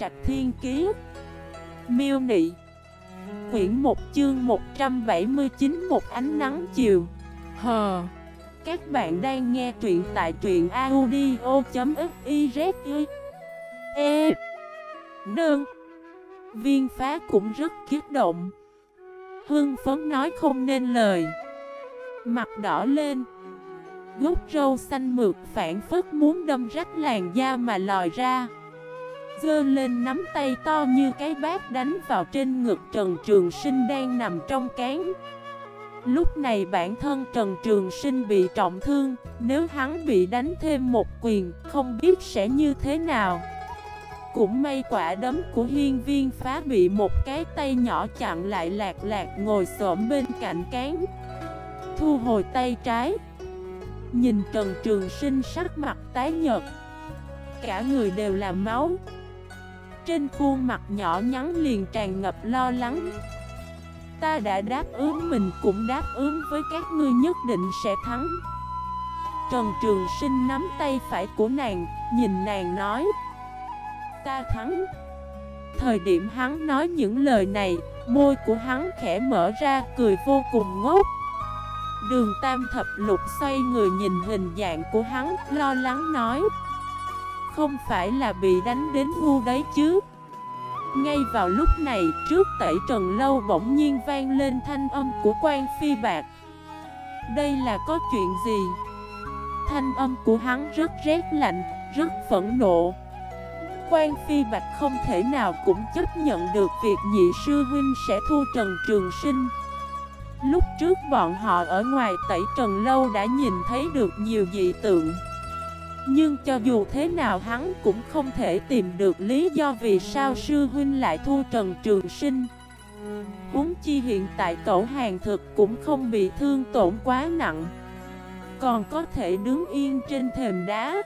Trạch Thiên Kiế Miêu Nị. Quyển 1 chương 179 Một ánh nắng chiều. Hờ Các bạn đang nghe truyện tại truyện audio.xyz E. Nương. Viên phá cũng rất kiết động. Hưng phấn nói không nên lời. Mặt đỏ lên. Gốc râu xanh mượt phản phất muốn đâm rách làn da mà lòi ra. Dơ lên nắm tay to như cái bát đánh vào trên ngực Trần Trường Sinh đang nằm trong cán. Lúc này bản thân Trần Trường Sinh bị trọng thương, Nếu hắn bị đánh thêm một quyền, Không biết sẽ như thế nào. Cũng may quả đấm của hiên viên phá bị một cái tay nhỏ chặn lại lạc lạc ngồi xổm bên cạnh cán. Thu hồi tay trái. Nhìn Trần Trường Sinh sắc mặt tái nhợt. Cả người đều là máu. Trên khuôn mặt nhỏ nhắn liền tràn ngập lo lắng. Ta đã đáp ứng mình cũng đáp ứng với các ngươi nhất định sẽ thắng. Trần Trường Sinh nắm tay phải của nàng, nhìn nàng nói Ta thắng. Thời điểm hắn nói những lời này, môi của hắn khẽ mở ra, cười vô cùng ngốc. Đường Tam Thập Lục xoay người nhìn hình dạng của hắn, lo lắng nói không phải là bị đánh đến ngu đấy chứ. Ngay vào lúc này, trước tẩy trần lâu bỗng nhiên vang lên thanh âm của quan phi bạc. Đây là có chuyện gì? Thanh âm của hắn rất rét lạnh, rất phẫn nộ. Quan Phi Bạch không thể nào cũng chấp nhận được việc nhị sư huynh sẽ thu Trần Trường Sinh. Lúc trước bọn họ ở ngoài tẩy trần lâu đã nhìn thấy được nhiều dị tượng. Nhưng cho dù thế nào hắn cũng không thể tìm được lý do vì sao sư huynh lại thu trần trường sinh. Huống chi hiện tại cậu hàng thực cũng không bị thương tổn quá nặng. Còn có thể đứng yên trên thềm đá.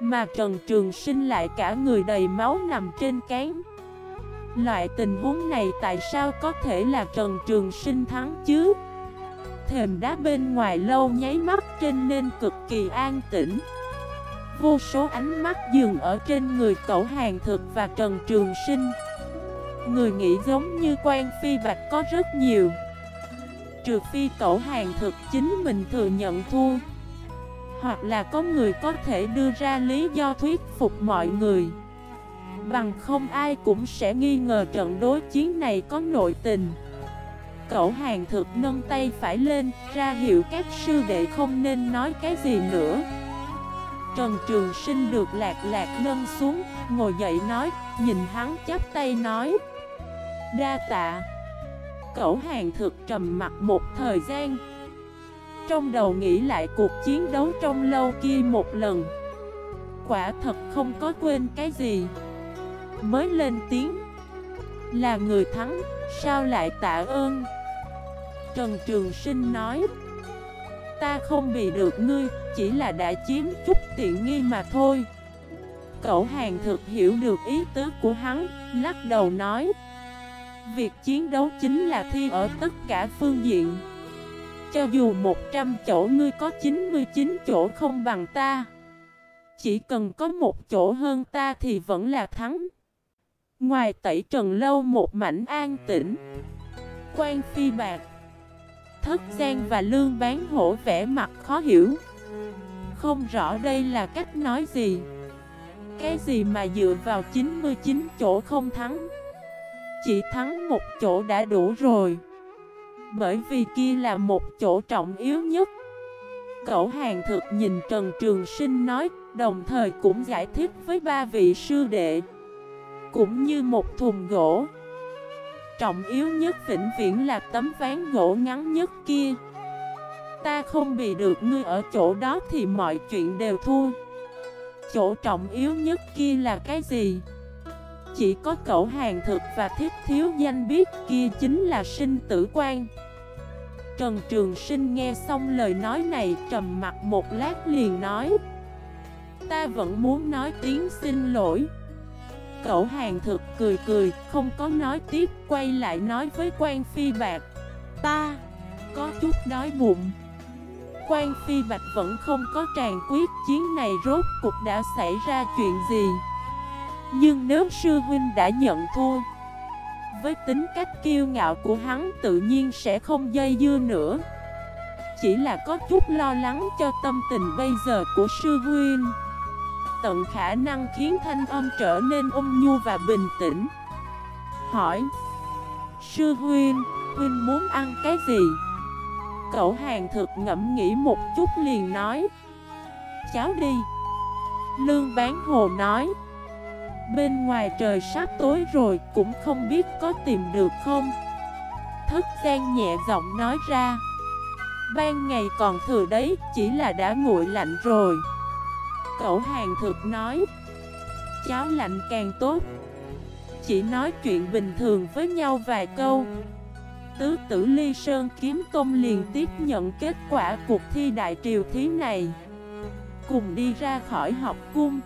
Mà Trần Trường Sinh lại cả người đầy máu nằm trên cán. Loại tình huống này tại sao có thể là Trần Trường Sinh thắng chứ? Thềm đá bên ngoài lâu nháy mắt trên nên cực kỳ an tĩnh. Vô số ánh mắt dừng ở trên người cậu hàng thực và Trần Trường Sinh. Người nghĩ giống như quan phi bạch có rất nhiều. Trừ phi cậu hàng thực chính mình thừa nhận thua. Hoặc là có người có thể đưa ra lý do thuyết phục mọi người. Bằng không ai cũng sẽ nghi ngờ trận đối chiến này có nội tình. Cậu hàng thực nâng tay phải lên, Ra hiệu các sư đệ không nên nói cái gì nữa. Trần Trường Sinh được lạc lạc nâng xuống Ngồi dậy nói Nhìn hắn chắp tay nói. Đa tạ. Cẩu hàng thực trầm mặt một thời gian. Trong đầu nghĩ lại cuộc chiến đấu trong lâu kia một lần. Quả thật không có quên cái gì. Mới lên tiếng. Là người thắng, sao lại tạ ơn? Trần Trường Sinh nói. Ta không bị được ngươi, chỉ là đã chiếm chút tiện nghi mà thôi. Cậu hàng thực hiểu được ý tứ của hắn, lắc đầu nói Việc chiến đấu chính là thi ở tất cả phương diện. Cho dù 100 chỗ ngươi có 99 chỗ không bằng ta Chỉ cần có một chỗ hơn ta thì vẫn là thắng. Ngoài tẩy trần lâu một mảnh an tĩnh Quan phi bạc Thất Giang và lương bán hổ vẻ mặt khó hiểu. Không rõ đây là cách nói gì. Cái gì mà dựa vào 99 chỗ không thắng? Chỉ thắng một chỗ đã đủ rồi. Bởi vì kia là một chỗ trọng yếu nhất. Cậu hàng thực nhìn Trần Trường Sinh nói, Đồng thời cũng giải thích với ba vị sư đệ. Cũng như một thùng gỗ. Trọng yếu nhất vĩnh viễn là tấm ván gỗ ngắn nhất kia. Ta không bị được ngươi ở chỗ đó thì mọi chuyện đều thua. Chỗ trọng yếu nhất kia là cái gì? Chỉ có cậu hàng thực và thiết thiếu danh biết kia chính là sinh tử quan. Trần Trường Sinh nghe xong lời nói này trầm mặt một lát liền nói, Ta vẫn muốn nói tiếng xin lỗi. Cậu hàng thực cười cười, không có nói tiếp, quay lại nói với quan phi bạc. Ta, có chút đói bụng. Quan phi bạch vẫn không có tràn quyết chiến này rốt cuộc đã xảy ra chuyện gì. Nhưng nếu sư huynh đã nhận thua Với tính cách kiêu ngạo của hắn tự nhiên sẽ không dây dưa nữa. Chỉ là có chút lo lắng cho tâm tình bây giờ của sư huynh. Tận khả năng khiến thanh âm trở nên ôn nhu và bình tĩnh. Hỏi Sư huynh, huynh muốn ăn cái gì? Cậu hàng thực ngẫm nghĩ một chút liền nói Cháu đi. Lương bán hồ nói Bên ngoài trời sắp tối rồi Cũng không biết có tìm được không? Thức gian nhẹ giọng nói ra Ban ngày còn thừa đấy Chỉ là đã nguội lạnh rồi. Cậu hàng thực nói. Cháo lạnh càng tốt. Chỉ nói chuyện bình thường với nhau vài câu. Tứ tử Ly Sơn Kiếm tôm liền tiếp nhận kết quả cuộc thi đại triều thí này. Cùng đi ra khỏi học cung.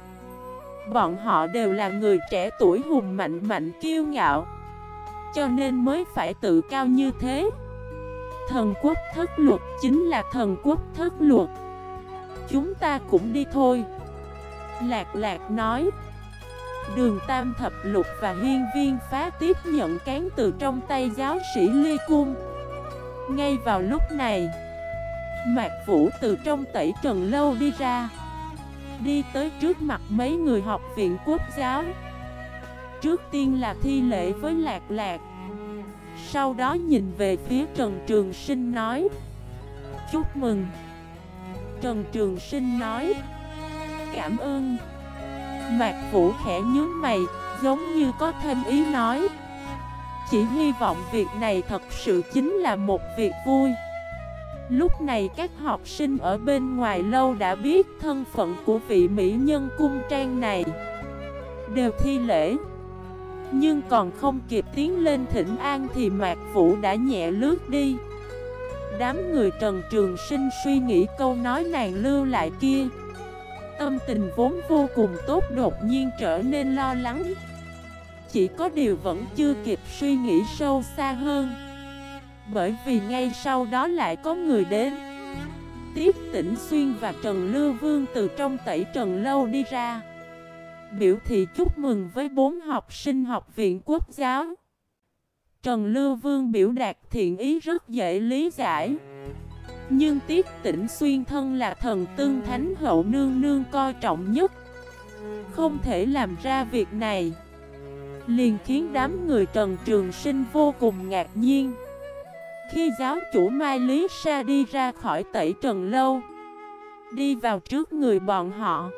Bọn họ đều là người trẻ tuổi hùng mạnh mạnh kiêu ngạo. Cho nên mới phải tự cao như thế. Thần quốc thất luật chính là thần quốc thất luật. Chúng ta cũng đi thôi. Lạc lạc nói. Đường Tam Thập Lục và Hiên Viên phá tiếp nhận cán từ trong tay giáo sĩ Ly Cung. Ngay vào lúc này, Mạc Vũ từ trong tẩy trần lâu đi ra. Đi tới trước mặt mấy người học viện quốc giáo. Trước tiên là thi lễ với Lạc Lạc. Sau đó nhìn về phía Trần Trường Sinh nói. Chúc mừng. Trần Trường Sinh nói. Cảm ơn. Mạc Vũ khẽ nhớ mày, giống như có thêm ý nói. Chỉ hy vọng việc này thật sự chính là một việc vui. Lúc này các học sinh ở bên ngoài lâu đã biết thân phận của vị mỹ nhân cung trang này. Đều thi lễ. Nhưng còn không kịp tiến lên thỉnh an thì Mạc Vũ đã nhẹ lướt đi. Đám người Trần Trường Sinh suy nghĩ câu nói nàng lưu lại kia. Tâm tình vốn vô cùng tốt đột nhiên trở nên lo lắng. Chỉ có điều vẫn chưa kịp suy nghĩ sâu xa hơn. Bởi vì ngay sau đó lại có người đến. Tiếp tỉnh Xuyên và Trần Lưu Vương từ trong tẩy Trần Lâu đi ra. Biểu thị chúc mừng với bốn học sinh học viện quốc giáo. Trần Lưu Vương biểu đạt thiện ý rất dễ lý giải nhưng tiết tỉnh xuyên thân là thần tương thánh hậu nương nương coi trọng nhất. Không thể làm ra việc này. Liền khiến đám người Trần Trường Sinh vô cùng ngạc nhiên. Khi giáo chủ Mai Lý Sa đi ra khỏi tẩy Trần Lâu, Đi vào trước người bọn họ,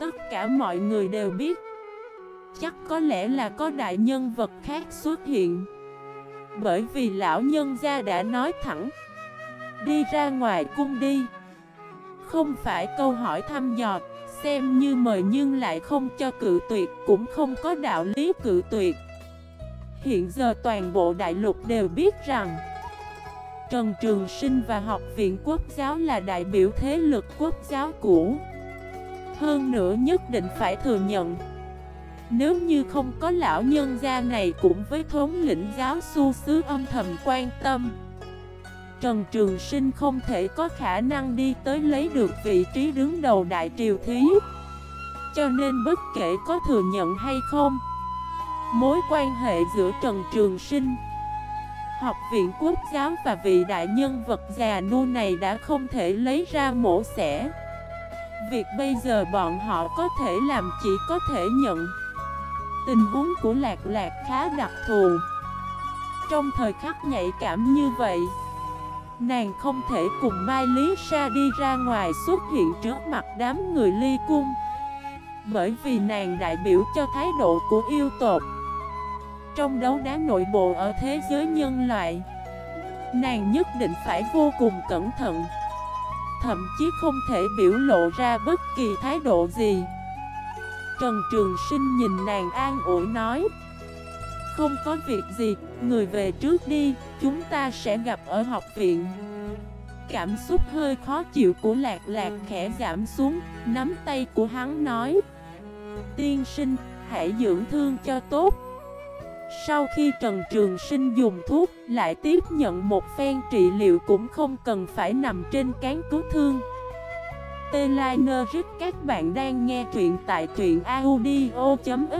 Tất cả mọi người đều biết, Chắc có lẽ là có đại nhân vật khác xuất hiện. Bởi vì lão nhân gia đã nói thẳng Đi ra ngoài cung đi. Không phải câu hỏi thăm dò, Xem như mời nhưng lại không cho cự tuyệt, Cũng không có đạo lý cự tuyệt. Hiện giờ toàn bộ đại lục đều biết rằng, Trần Trường Sinh và Học viện Quốc giáo là đại biểu thế lực quốc giáo cũ. Hơn nữa nhất định phải thừa nhận, Nếu như không có lão nhân gia này cũng với thống lĩnh giáo su xứ âm thầm quan tâm Trần Trường Sinh không thể có khả năng đi tới lấy được vị trí đứng đầu đại triều thí. Cho nên bất kể có thừa nhận hay không, Mối quan hệ giữa Trần Trường Sinh Học viện quốc giáo và vị đại nhân vật già nu này đã không thể lấy ra mổ xẻ. Việc bây giờ bọn họ có thể làm chỉ có thể nhận. Tình huống của Lạc Lạc khá đặc thù. Trong thời khắc nhạy cảm như vậy Nàng không thể cùng Mai Lý Sa đi ra ngoài xuất hiện trước mặt đám người ly cung. Bởi vì nàng đại biểu cho thái độ của yêu tộc. Trong đấu đá nội bộ ở thế giới nhân loại Nàng nhất định phải vô cùng cẩn thận. Thậm chí không thể biểu lộ ra bất kỳ thái độ gì. Trần Trường Sinh nhìn nàng an ủi nói không có việc gì, người về trước đi, chúng ta sẽ gặp ở học viện. Cảm xúc hơi khó chịu của lạc lạc khẽ giảm xuống, nắm tay của hắn nói. Tiên sinh, hãy dưỡng thương cho tốt. Sau khi Trần Trường Sinh dùng thuốc, lại tiếp nhận một phen trị liệu cũng không cần phải nằm trên cán cứu thương. T-Liner Các bạn đang nghe truyện tại truyện audio.fif